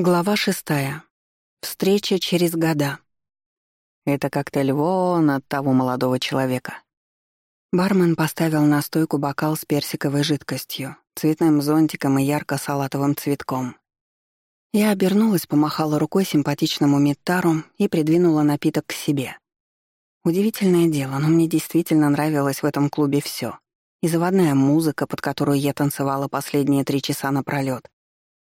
Глава шестая. Встреча через года. Это коктейль вон от того молодого человека. Бармен поставил на стойку бокал с персиковой жидкостью, цветным зонтиком и ярко-салатовым цветком. Я обернулась, помахала рукой симпатичному Миттару и придвинула напиток к себе. Удивительное дело, но мне действительно нравилось в этом клубе все: И заводная музыка, под которую я танцевала последние три часа напролёт,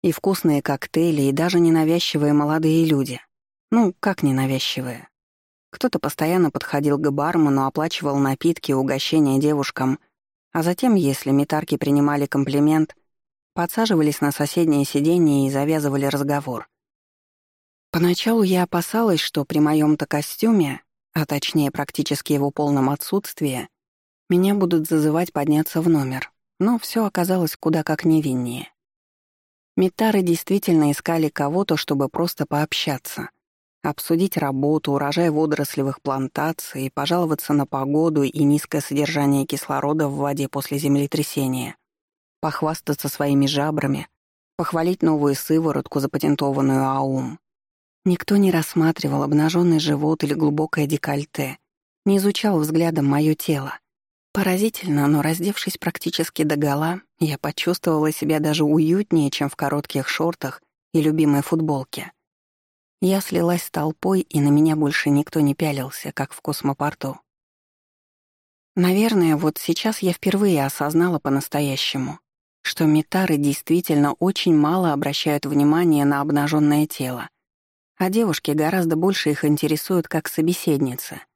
и вкусные коктейли, и даже ненавязчивые молодые люди. Ну, как ненавязчивые? Кто-то постоянно подходил к бармену, оплачивал напитки и угощения девушкам, а затем, если метарки принимали комплимент, подсаживались на соседнее сиденье и завязывали разговор. Поначалу я опасалась, что при моем-то костюме, а точнее практически его полном отсутствии, меня будут зазывать подняться в номер, но все оказалось куда как невиннее. Митары действительно искали кого-то, чтобы просто пообщаться, обсудить работу, урожай водорослевых плантаций, пожаловаться на погоду и низкое содержание кислорода в воде после землетрясения, похвастаться своими жабрами, похвалить новую сыворотку, запатентованную АУМ. Никто не рассматривал обнаженный живот или глубокое декольте, не изучал взглядом мое тело. Поразительно, но раздевшись практически до гола, я почувствовала себя даже уютнее, чем в коротких шортах и любимой футболке. Я слилась с толпой, и на меня больше никто не пялился, как в космопорту. Наверное, вот сейчас я впервые осознала по-настоящему, что метары действительно очень мало обращают внимание на обнаженное тело, а девушки гораздо больше их интересуют как собеседницы —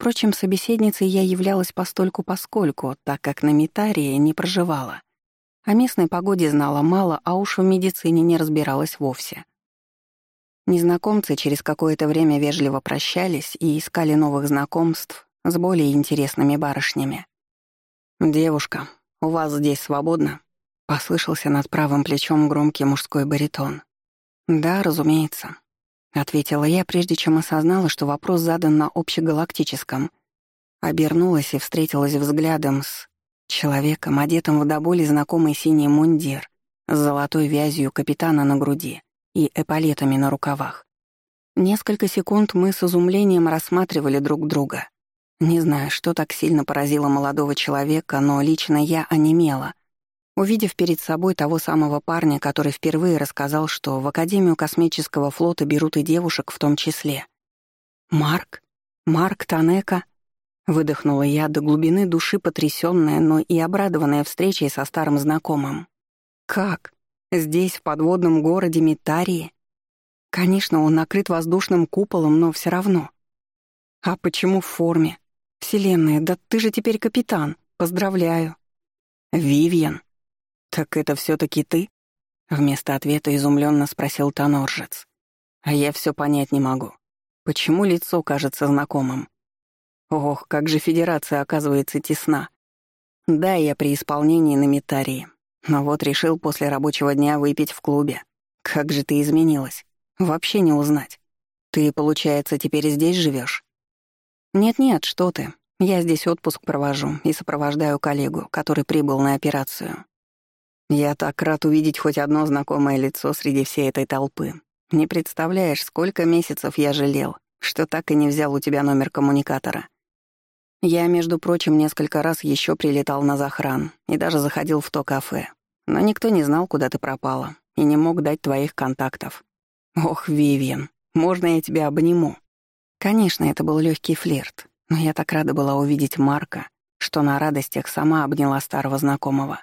Впрочем, собеседницей я являлась постольку-поскольку, так как на Митарии не проживала. О местной погоде знала мало, а уж в медицине не разбиралась вовсе. Незнакомцы через какое-то время вежливо прощались и искали новых знакомств с более интересными барышнями. «Девушка, у вас здесь свободно?» — послышался над правым плечом громкий мужской баритон. «Да, разумеется», — ответила я, прежде чем осознала, что вопрос задан на общегалактическом. Обернулась и встретилась взглядом с человеком, одетым в до боли знакомый синий мундир, с золотой вязью капитана на груди и эполетами на рукавах. Несколько секунд мы с изумлением рассматривали друг друга. Не знаю, что так сильно поразило молодого человека, но лично я онемела, увидев перед собой того самого парня, который впервые рассказал, что в Академию космического флота берут и девушек в том числе. «Марк? Марк Танека?» Выдохнула я до глубины души потрясённая, но и обрадованная встречей со старым знакомым. «Как? Здесь, в подводном городе Митарии?» Конечно, он накрыт воздушным куполом, но все равно. А почему в форме? Вселенная, да ты же теперь капитан. Поздравляю. Вивьен. «Так это все таки ты?» Вместо ответа изумленно спросил Тоноржец. А я все понять не могу. Почему лицо кажется знакомым? Ох, как же Федерация оказывается тесна. Да, я при исполнении на Митарии. Но вот решил после рабочего дня выпить в клубе. Как же ты изменилась. Вообще не узнать. Ты, получается, теперь здесь живешь? Нет-нет, что ты. Я здесь отпуск провожу и сопровождаю коллегу, который прибыл на операцию. Я так рад увидеть хоть одно знакомое лицо среди всей этой толпы. Не представляешь, сколько месяцев я жалел, что так и не взял у тебя номер коммуникатора. Я, между прочим, несколько раз еще прилетал на захран и даже заходил в то кафе. Но никто не знал, куда ты пропала, и не мог дать твоих контактов. Ох, Вивиан, можно я тебя обниму? Конечно, это был легкий флирт, но я так рада была увидеть Марка, что на радостях сама обняла старого знакомого.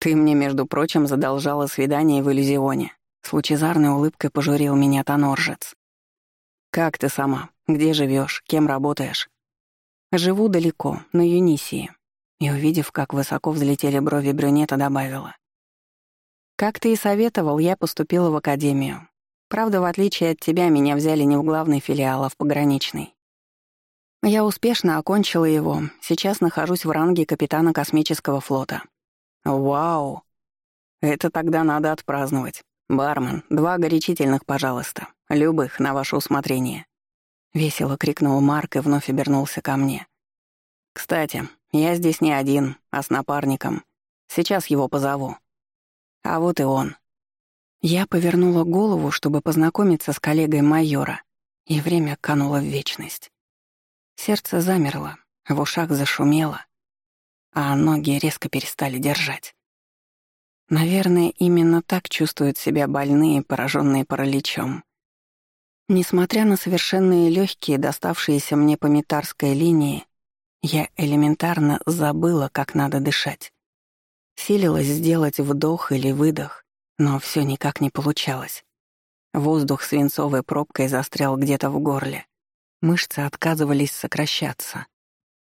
«Ты мне, между прочим, задолжала свидание в иллюзионе». С лучезарной улыбкой пожурил меня Тоноржец. «Как ты сама? Где живешь? Кем работаешь?» «Живу далеко, на Юнисии». И, увидев, как высоко взлетели брови брюнета, добавила. «Как ты и советовал, я поступила в академию. Правда, в отличие от тебя, меня взяли не в главный филиал, а в пограничный. Я успешно окончила его, сейчас нахожусь в ранге капитана космического флота. «Вау! Это тогда надо отпраздновать. Бармен, два горячительных, пожалуйста. Любых, на ваше усмотрение». Весело крикнул Марк и вновь обернулся ко мне. «Кстати, я здесь не один, а с напарником. Сейчас его позову». А вот и он. Я повернула голову, чтобы познакомиться с коллегой майора, и время кануло в вечность. Сердце замерло, в ушах зашумело, а ноги резко перестали держать. Наверное, именно так чувствуют себя больные, пораженные параличом. Несмотря на совершенные легкие, доставшиеся мне по метарской линии, я элементарно забыла, как надо дышать. Силилась сделать вдох или выдох, но все никак не получалось. Воздух свинцовой пробкой застрял где-то в горле. Мышцы отказывались сокращаться.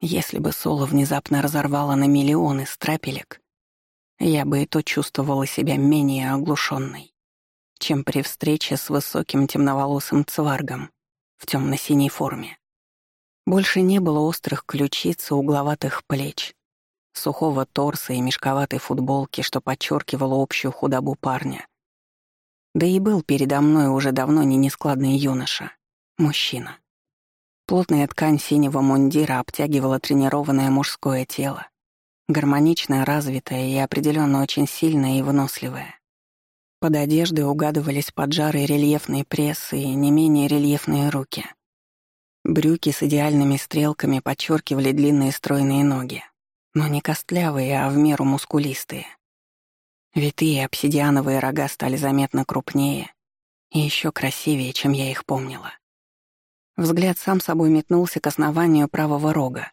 Если бы Соло внезапно разорвало на миллионы страпелек, я бы и то чувствовала себя менее оглушенной, чем при встрече с высоким темноволосым цваргом в темно-синей форме. Больше не было острых ключиц и угловатых плеч, сухого торса и мешковатой футболки, что подчеркивало общую худобу парня. Да и был передо мной уже давно не нескладный юноша, мужчина. Плотная ткань синего мундира обтягивала тренированное мужское тело, гармоничное, развитое и определенно очень сильное и выносливое. Под одеждой угадывались поджарые рельефные прессы и не менее рельефные руки. Брюки с идеальными стрелками подчеркивали длинные стройные ноги, но не костлявые, а в меру мускулистые. Витые обсидиановые рога стали заметно крупнее и еще красивее, чем я их помнила. Взгляд сам собой метнулся к основанию правого рога.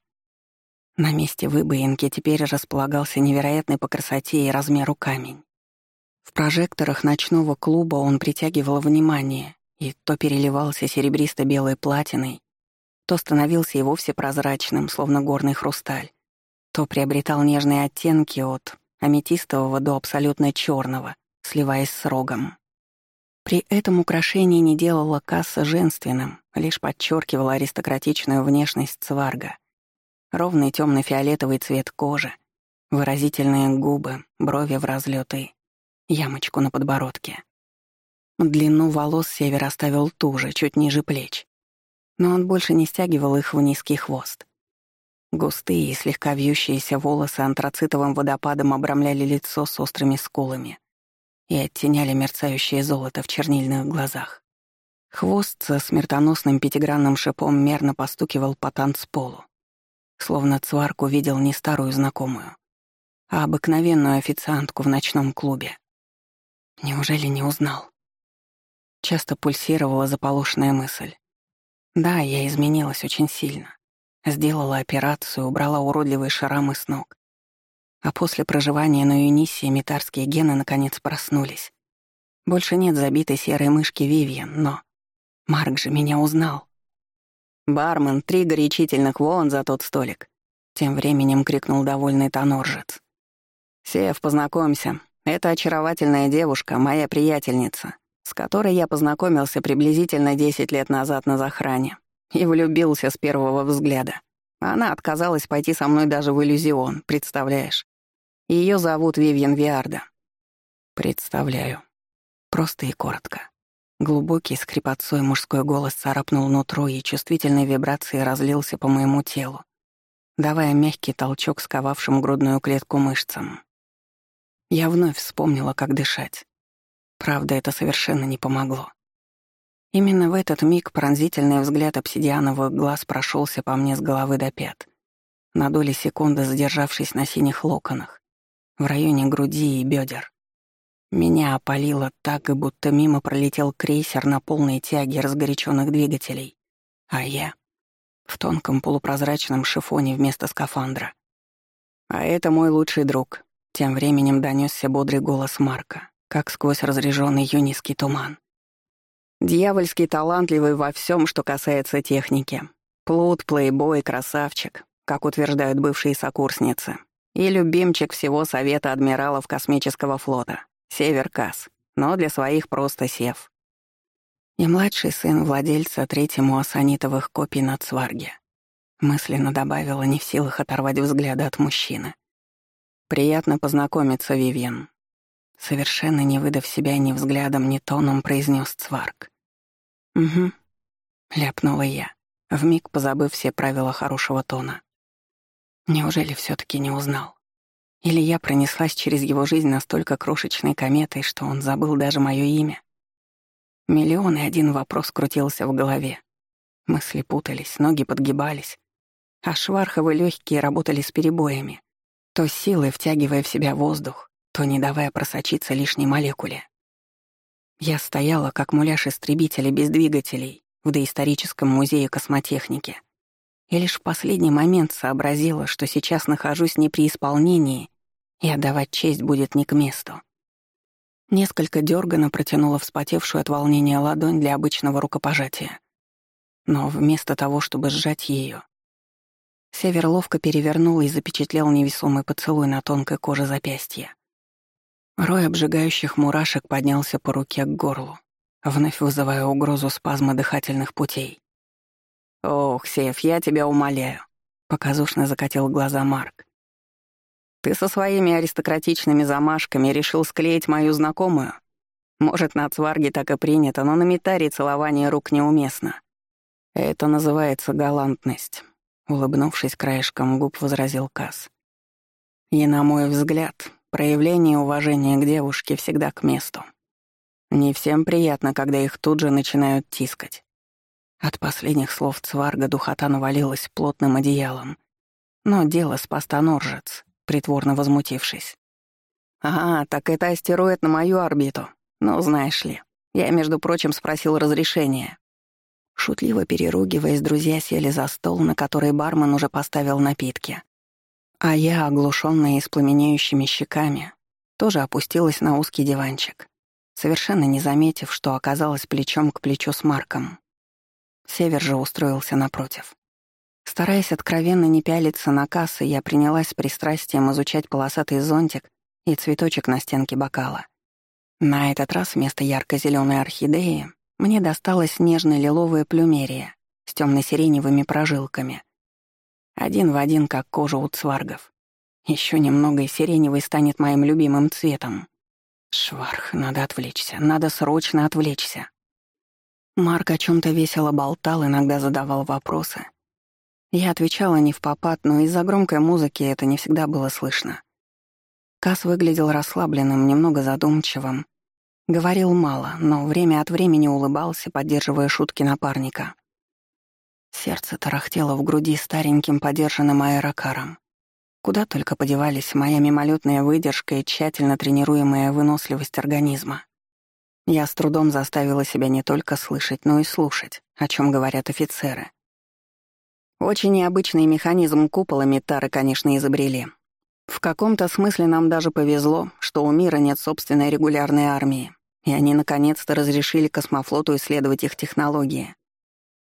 На месте выбоинки теперь располагался невероятный по красоте и размеру камень. В прожекторах ночного клуба он притягивал внимание и то переливался серебристо-белой платиной, то становился и вовсе прозрачным, словно горный хрусталь, то приобретал нежные оттенки от аметистового до абсолютно черного, сливаясь с рогом. При этом украшение не делало касса женственным, лишь подчеркивало аристократичную внешность цварга. Ровный темно-фиолетовый цвет кожи, выразительные губы, брови в разлеты, ямочку на подбородке. Длину волос Север оставил ту же, чуть ниже плеч. Но он больше не стягивал их в низкий хвост. Густые и слегка вьющиеся волосы антрацитовым водопадом обрамляли лицо с острыми скулами и оттеняли мерцающее золото в чернильных глазах. Хвост со смертоносным пятигранным шипом мерно постукивал по танцполу, словно Цварк увидел не старую знакомую, а обыкновенную официантку в ночном клубе. Неужели не узнал? Часто пульсировала заполошенная мысль. Да, я изменилась очень сильно. Сделала операцию, убрала уродливые шрамы с ног. А после проживания на Юнисе метарские гены наконец проснулись. Больше нет забитой серой мышки Вивьен, но... Марк же меня узнал. «Бармен, три горячительных вон за тот столик», — тем временем крикнул довольный тоноржец. «Сев, познакомься. Это очаровательная девушка, моя приятельница, с которой я познакомился приблизительно десять лет назад на захране и влюбился с первого взгляда. Она отказалась пойти со мной даже в иллюзион, представляешь? Ее зовут Вивьен Виарда. Представляю. Просто и коротко. Глубокий скрипотцой мужской голос царапнул нутро и чувствительной вибрацией разлился по моему телу, давая мягкий толчок сковавшим грудную клетку мышцам. Я вновь вспомнила, как дышать. Правда, это совершенно не помогло. Именно в этот миг пронзительный взгляд обсидиановых глаз прошелся по мне с головы до пят, на доли секунды задержавшись на синих локонах, в районе груди и бедер. Меня опалило так, будто мимо пролетел крейсер на полной тяге разгоряченных двигателей, а я — в тонком полупрозрачном шифоне вместо скафандра. А это мой лучший друг. Тем временем донесся бодрый голос Марка, как сквозь разреженный юнийский туман. Дьявольский талантливый во всем, что касается техники. Плут, плейбой, красавчик, как утверждают бывшие сокурсницы. И любимчик всего Совета адмиралов космического флота. Север Касс. Но для своих просто Сев. И младший сын владельца третьему осанитовых копий на Цварге. Мысленно добавила, не в силах оторвать взгляда от мужчины. «Приятно познакомиться, Вивьен», Совершенно не выдав себя ни взглядом, ни тоном, произнес Цварк. «Угу», — ляпнула я, вмиг позабыв все правила хорошего тона. Неужели все таки не узнал? Или я пронеслась через его жизнь настолько крошечной кометой, что он забыл даже мое имя? Миллион и один вопрос крутился в голове. Мысли путались, ноги подгибались, а шварховые легкие работали с перебоями, то силой втягивая в себя воздух, то не давая просочиться лишней молекуле. Я стояла, как муляж истребителя без двигателей в доисторическом музее космотехники, и лишь в последний момент сообразила, что сейчас нахожусь не при исполнении, и отдавать честь будет не к месту. Несколько дёрганно протянула вспотевшую от волнения ладонь для обычного рукопожатия. Но вместо того, чтобы сжать ее, Север ловко перевернул и запечатлел невесомый поцелуй на тонкой коже запястья. Рой обжигающих мурашек поднялся по руке к горлу, вновь вызывая угрозу спазма дыхательных путей. «Ох, Сев, я тебя умоляю», — показушно закатил глаза Марк. «Ты со своими аристократичными замашками решил склеить мою знакомую? Может, на цварге так и принято, но на метаре целование рук неуместно. Это называется галантность. Улыбнувшись краешком губ, возразил Касс. И, на мой взгляд, проявление уважения к девушке всегда к месту. Не всем приятно, когда их тут же начинают тискать. От последних слов Цварга духота навалилась плотным одеялом. Но дело спас Тоноржец, притворно возмутившись. «Ага, так это астероид на мою орбиту. Ну, знаешь ли, я, между прочим, спросил разрешения. Шутливо переругиваясь, друзья сели за стол, на который бармен уже поставил напитки. А я, оглушённая и с пламенеющими щеками, тоже опустилась на узкий диванчик, совершенно не заметив, что оказалась плечом к плечу с Марком. Север же устроился напротив. Стараясь откровенно не пялиться на кассы, я принялась с пристрастием изучать полосатый зонтик и цветочек на стенке бокала. На этот раз вместо ярко зеленой орхидеи мне досталась нежно-лиловая плюмерия с темно-сиреневыми прожилками. Один в один, как кожа у цваргов. Еще немного, и сиреневый станет моим любимым цветом. Шварх, надо отвлечься, надо срочно отвлечься. Марк о чем то весело болтал, иногда задавал вопросы. Я отвечала не в попад, но из-за громкой музыки это не всегда было слышно. Кас выглядел расслабленным, немного задумчивым, Говорил мало, но время от времени улыбался, поддерживая шутки напарника. Сердце тарахтело в груди стареньким подержанным аэрокаром. Куда только подевались моя мимолетная выдержка и тщательно тренируемая выносливость организма. Я с трудом заставила себя не только слышать, но и слушать, о чем говорят офицеры. Очень необычный механизм купола Митары, конечно, изобрели. В каком-то смысле нам даже повезло, что у мира нет собственной регулярной армии, и они наконец-то разрешили космофлоту исследовать их технологии.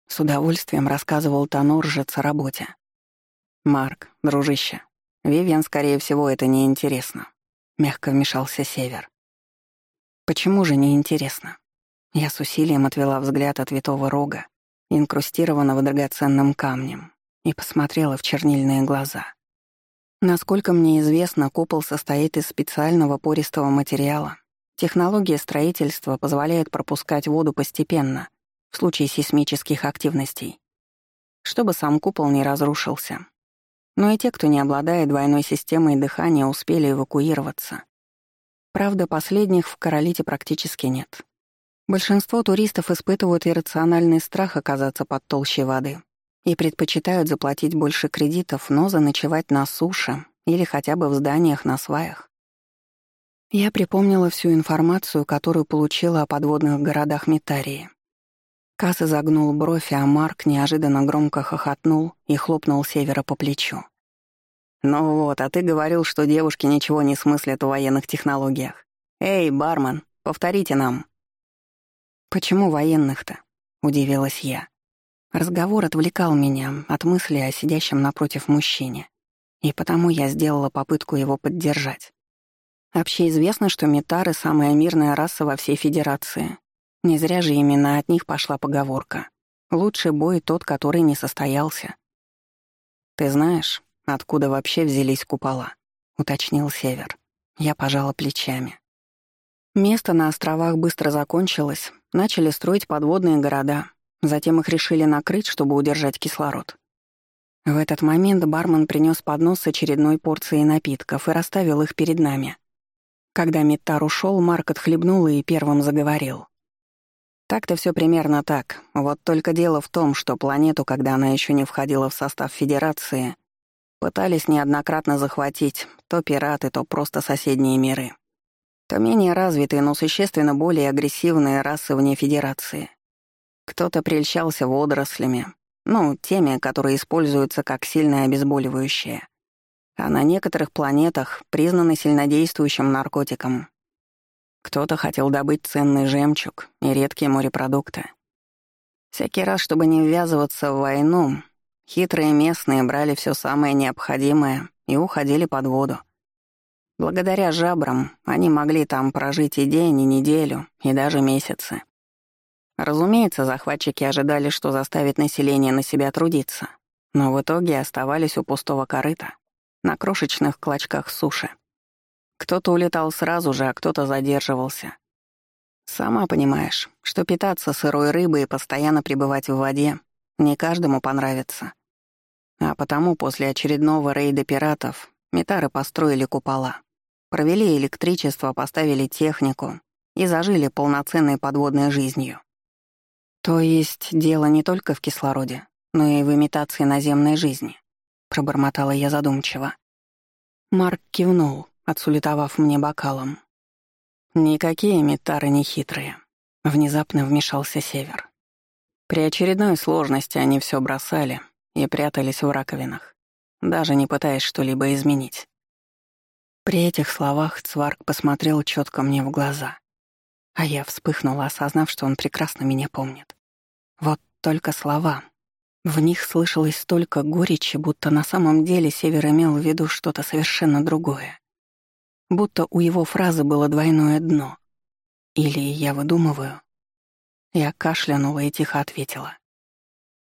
С удовольствием рассказывал Тоноржец о работе. «Марк, дружище, Вивиан, скорее всего, это неинтересно», — мягко вмешался Север. «Почему же неинтересно?» Я с усилием отвела взгляд от витого рога, инкрустированного драгоценным камнем, и посмотрела в чернильные глаза. Насколько мне известно, купол состоит из специального пористого материала, Технология строительства позволяет пропускать воду постепенно, в случае сейсмических активностей, чтобы сам купол не разрушился. Но и те, кто не обладает двойной системой дыхания, успели эвакуироваться. Правда, последних в Королите практически нет. Большинство туристов испытывают иррациональный страх оказаться под толщей воды и предпочитают заплатить больше кредитов, но заночевать на суше или хотя бы в зданиях на сваях. Я припомнила всю информацию, которую получила о подводных городах Митарии. Касс загнул бровь, а Марк неожиданно громко хохотнул и хлопнул Севера по плечу. «Ну вот, а ты говорил, что девушки ничего не смыслят в военных технологиях. Эй, бармен, повторите нам». «Почему военных-то?» — удивилась я. Разговор отвлекал меня от мысли о сидящем напротив мужчине, и потому я сделала попытку его поддержать. Общеизвестно, что метары — самая мирная раса во всей Федерации. Не зря же именно от них пошла поговорка. Лучший бой тот, который не состоялся. «Ты знаешь, откуда вообще взялись купола?» — уточнил Север. Я пожала плечами. Место на островах быстро закончилось, начали строить подводные города, затем их решили накрыть, чтобы удержать кислород. В этот момент бармен принес поднос с очередной порцией напитков и расставил их перед нами. Когда Миттар ушел, Марк отхлебнул и первым заговорил. Так-то все примерно так. Вот только дело в том, что планету, когда она еще не входила в состав Федерации, пытались неоднократно захватить то пираты, то просто соседние миры. То менее развитые, но существенно более агрессивные расы вне Федерации. Кто-то прельщался водорослями, ну, теми, которые используются как сильное обезболивающее. А на некоторых планетах признаны сильнодействующим наркотиком. Кто-то хотел добыть ценный жемчуг и редкие морепродукты. Всякий раз, чтобы не ввязываться в войну, хитрые местные брали все самое необходимое и уходили под воду. Благодаря жабрам они могли там прожить и день, и неделю, и даже месяцы. Разумеется, захватчики ожидали, что заставит население на себя трудиться, но в итоге оставались у пустого корыта, на крошечных клочках суши. Кто-то улетал сразу же, а кто-то задерживался. Сама понимаешь, что питаться сырой рыбой и постоянно пребывать в воде не каждому понравится. А потому после очередного рейда пиратов метары построили купола, провели электричество, поставили технику и зажили полноценной подводной жизнью. «То есть дело не только в кислороде, но и в имитации наземной жизни», — пробормотала я задумчиво. Марк кивнул, отсулетовав мне бокалом. «Никакие метары не хитрые», — внезапно вмешался Север. При очередной сложности они все бросали и прятались в раковинах, даже не пытаясь что-либо изменить. При этих словах Цварк посмотрел четко мне в глаза, а я вспыхнула, осознав, что он прекрасно меня помнит. Вот только слова. В них слышалось столько горечи, будто на самом деле Север имел в виду что-то совершенно другое. Будто у его фразы было двойное дно. Или я выдумываю. Я кашлянула и тихо ответила.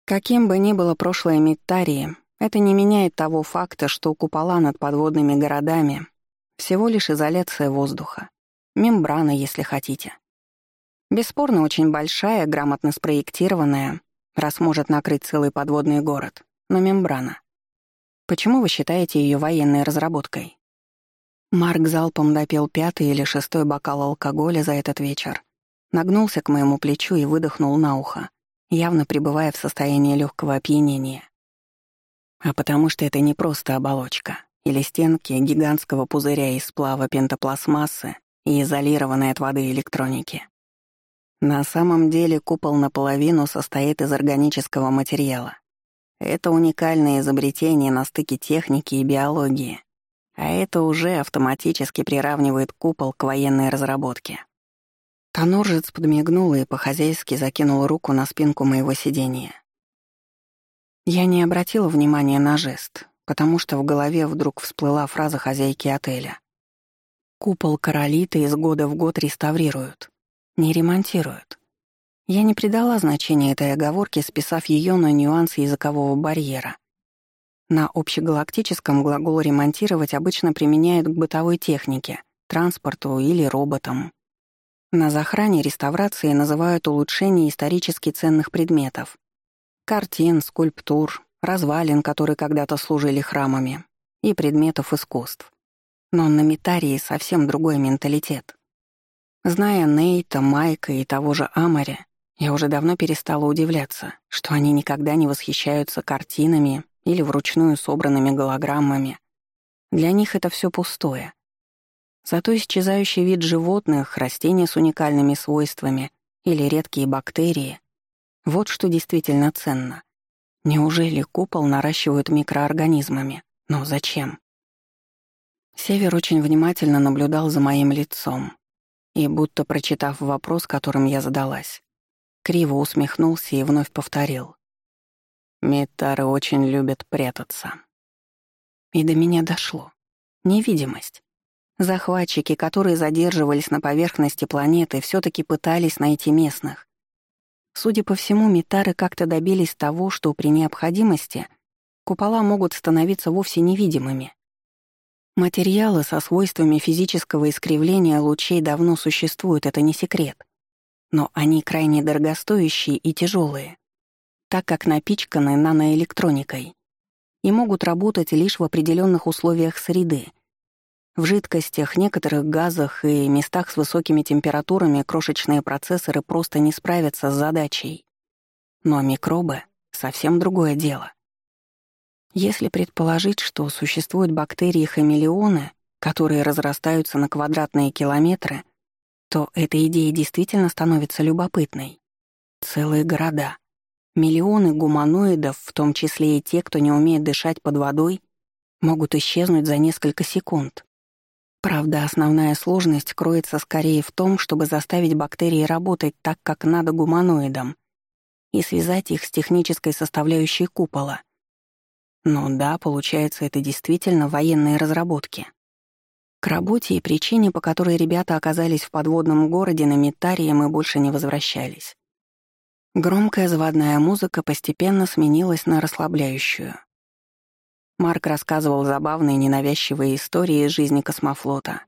Каким бы ни было прошлое Миттарии, это не меняет того факта, что купола над подводными городами — всего лишь изоляция воздуха. Мембрана, если хотите. Бесспорно, очень большая, грамотно спроектированная, раз может накрыть целый подводный город, но мембрана. Почему вы считаете ее военной разработкой? Марк залпом допил пятый или шестой бокал алкоголя за этот вечер, нагнулся к моему плечу и выдохнул на ухо, явно пребывая в состоянии легкого опьянения. А потому что это не просто оболочка или стенки гигантского пузыря из сплава пентопластмассы и изолированной от воды электроники. На самом деле купол наполовину состоит из органического материала. Это уникальное изобретение на стыке техники и биологии, а это уже автоматически приравнивает купол к военной разработке. Тоноржец подмигнул и по-хозяйски закинул руку на спинку моего сидения. Я не обратила внимания на жест, потому что в голове вдруг всплыла фраза хозяйки отеля. «Купол королита из года в год реставрируют не ремонтируют. Я не придала значения этой оговорке, списав ее на нюансы языкового барьера. На общегалактическом глагол «ремонтировать» обычно применяют к бытовой технике, транспорту или роботам. На захране реставрации называют улучшение исторически ценных предметов. Картин, скульптур, развалин, которые когда-то служили храмами, и предметов искусств. Но на Метарии совсем другой менталитет. Зная Нейта, Майка и того же Амаря, я уже давно перестала удивляться, что они никогда не восхищаются картинами или вручную собранными голограммами. Для них это все пустое. Зато исчезающий вид животных, растения с уникальными свойствами или редкие бактерии — вот что действительно ценно. Неужели купол наращивают микроорганизмами? Но зачем? Север очень внимательно наблюдал за моим лицом, и, будто прочитав вопрос, которым я задалась, криво усмехнулся и вновь повторил. «Метары очень любят прятаться». И до меня дошло. Невидимость. Захватчики, которые задерживались на поверхности планеты, все таки пытались найти местных. Судя по всему, метары как-то добились того, что при необходимости купола могут становиться вовсе невидимыми. Материалы со свойствами физического искривления лучей давно существуют, это не секрет. Но они крайне дорогостоящие и тяжелые, так как напичканы наноэлектроникой. и могут работать лишь в определенных условиях среды. В жидкостях, некоторых газах и местах с высокими температурами крошечные процессоры просто не справятся с задачей. Но микробы — совсем другое дело. Если предположить, что существуют бактерии-хамелеоны, которые разрастаются на квадратные километры, то эта идея действительно становится любопытной. Целые города, миллионы гуманоидов, в том числе и те, кто не умеет дышать под водой, могут исчезнуть за несколько секунд. Правда, основная сложность кроется скорее в том, чтобы заставить бактерии работать так, как надо гуманоидам, и связать их с технической составляющей купола. Но да, получается, это действительно военные разработки. К работе и причине, по которой ребята оказались в подводном городе на Митарии, мы больше не возвращались. Громкая заводная музыка постепенно сменилась на расслабляющую. Марк рассказывал забавные ненавязчивые истории из жизни космофлота.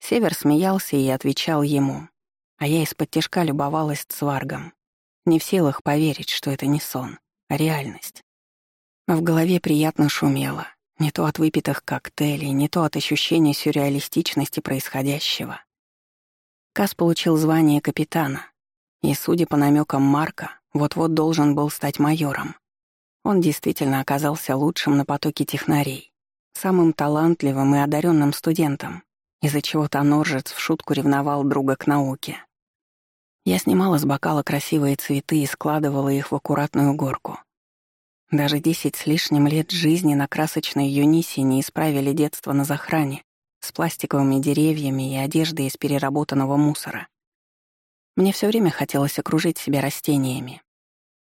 Север смеялся и отвечал ему, а я из-под тяжка любовалась цваргом. Не в силах поверить, что это не сон, а реальность. В голове приятно шумело. Не то от выпитых коктейлей, не то от ощущения сюрреалистичности происходящего. Кас получил звание капитана, и, судя по намекам Марка, вот-вот должен был стать майором. Он действительно оказался лучшим на потоке технарей, самым талантливым и одаренным студентом, из-за чего Тоноржец в шутку ревновал друга к науке. Я снимала с бокала красивые цветы и складывала их в аккуратную горку — даже десять с лишним лет жизни на красочной Юнисе не исправили детство на захране с пластиковыми деревьями и одеждой из переработанного мусора. Мне все время хотелось окружить себя растениями.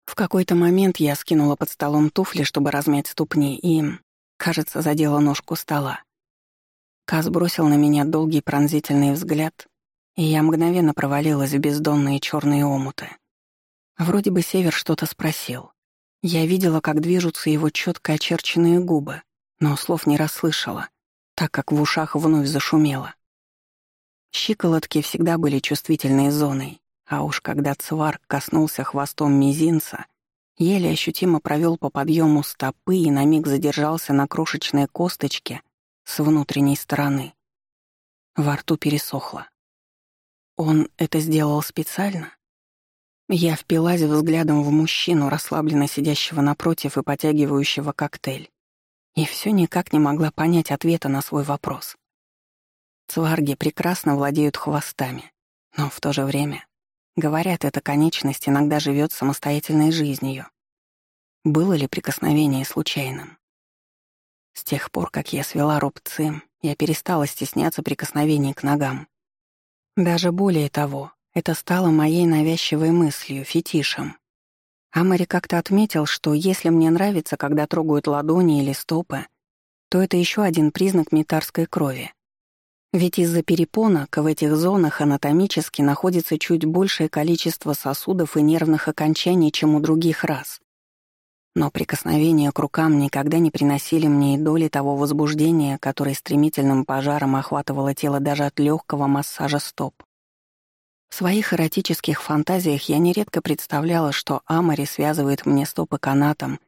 В какой-то момент я скинула под столом туфли, чтобы размять ступни, и, кажется, задела ножку стола. Каз бросил на меня долгий пронзительный взгляд, и я мгновенно провалилась в бездонные черные омуты. Вроде бы Север что-то спросил. Я видела, как движутся его четко очерченные губы, но слов не расслышала, так как в ушах вновь зашумело. Щиколотки всегда были чувствительной зоной, а уж когда цварк коснулся хвостом мизинца, еле ощутимо провел по подъему стопы и на миг задержался на крошечной косточке с внутренней стороны. Во рту пересохло. Он это сделал специально? Я впилась взглядом в мужчину, расслабленно сидящего напротив и потягивающего коктейль. И все никак не могла понять ответа на свой вопрос. Цварги прекрасно владеют хвостами, но в то же время, говорят, эта конечность иногда живет самостоятельной жизнью. Было ли прикосновение случайным? С тех пор, как я свела рубцы, я перестала стесняться прикосновений к ногам. Даже более того, это стало моей навязчивой мыслью, фетишем. Амари как-то отметил, что если мне нравится, когда трогают ладони или стопы, то это еще один признак метарской крови. Ведь из-за перепонок в этих зонах анатомически находится чуть большее количество сосудов и нервных окончаний, чем у других рас. Но прикосновения к рукам никогда не приносили мне и доли того возбуждения, которое стремительным пожаром охватывало тело даже от легкого массажа стоп. В своих эротических фантазиях я нередко представляла, что Амари связывает мне стопы канатом,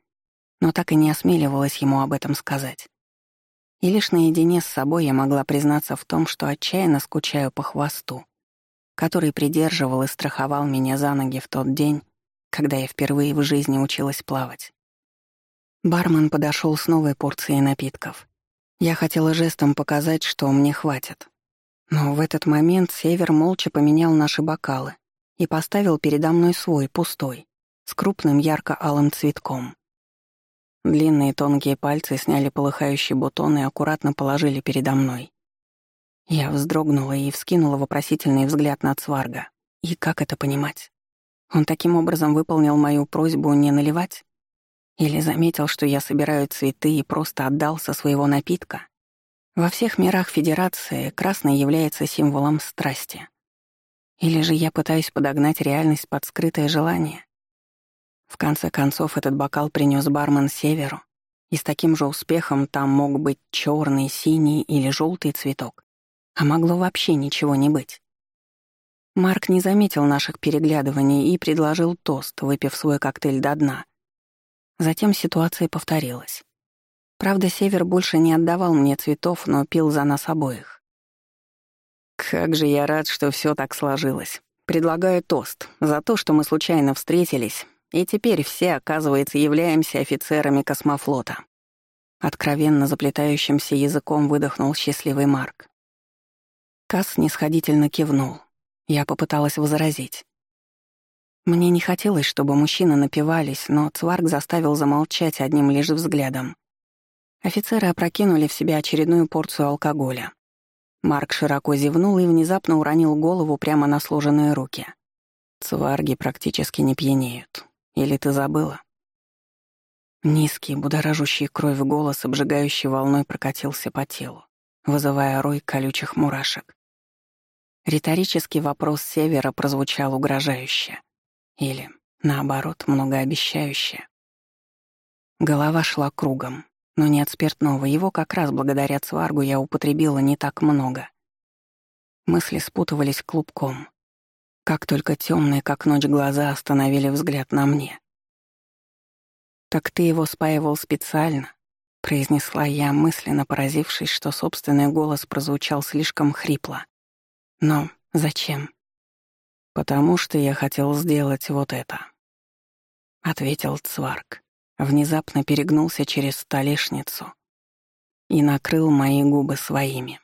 но так и не осмеливалась ему об этом сказать. И лишь наедине с собой я могла признаться в том, что отчаянно скучаю по хвосту, который придерживал и страховал меня за ноги в тот день, когда я впервые в жизни училась плавать. Бармен подошел с новой порцией напитков. Я хотела жестом показать, что мне хватит, но в этот момент Север молча поменял наши бокалы и поставил передо мной свой, пустой, с крупным ярко-алым цветком. Длинные тонкие пальцы сняли полыхающий бутон и аккуратно положили передо мной. Я вздрогнула и вскинула вопросительный взгляд на Цварга. И как это понимать? Он таким образом выполнил мою просьбу не наливать? Или заметил, что я собираю цветы и просто отдался своего напитка? Во всех мирах Федерации красный является символом страсти. Или же я пытаюсь подогнать реальность под скрытое желание? В конце концов, этот бокал принес бармен Северу, и с таким же успехом там мог быть черный, синий или желтый цветок, а могло вообще ничего не быть. Марк не заметил наших переглядываний и предложил тост, выпив свой коктейль до дна. Затем ситуация повторилась. Правда, Север больше не отдавал мне цветов, но пил за нас обоих. «Как же я рад, что все так сложилось. Предлагаю тост за то, что мы случайно встретились, и теперь все, оказывается, являемся офицерами космофлота». Откровенно заплетающимся языком выдохнул счастливый Марк. Касс нисходительно кивнул. Я попыталась возразить. Мне не хотелось, чтобы мужчины напивались, но Цварг заставил замолчать одним лишь взглядом. Офицеры опрокинули в себя очередную порцию алкоголя. Марк широко зевнул и внезапно уронил голову прямо на сложенные руки. Цварги практически не пьянеют. Или ты забыла? Низкий, будоражущий кровь голос, обжигающий волной прокатился по телу, вызывая рой колючих мурашек. Риторический вопрос Севера прозвучал угрожающе. Или, наоборот, многообещающе. Голова шла кругом, но не от спиртного, его как раз благодаря цваргу я употребила не так много. Мысли спутывались клубком. Как только темные, как ночь, глаза остановили взгляд на мне. «Так ты его спаивал специально?» — произнесла я, мысленно поразившись, что собственный голос прозвучал слишком хрипло. «Но зачем?» «Потому что я хотел сделать вот это», — ответил Цварк. Внезапно перегнулся через столешницу и накрыл мои губы своими.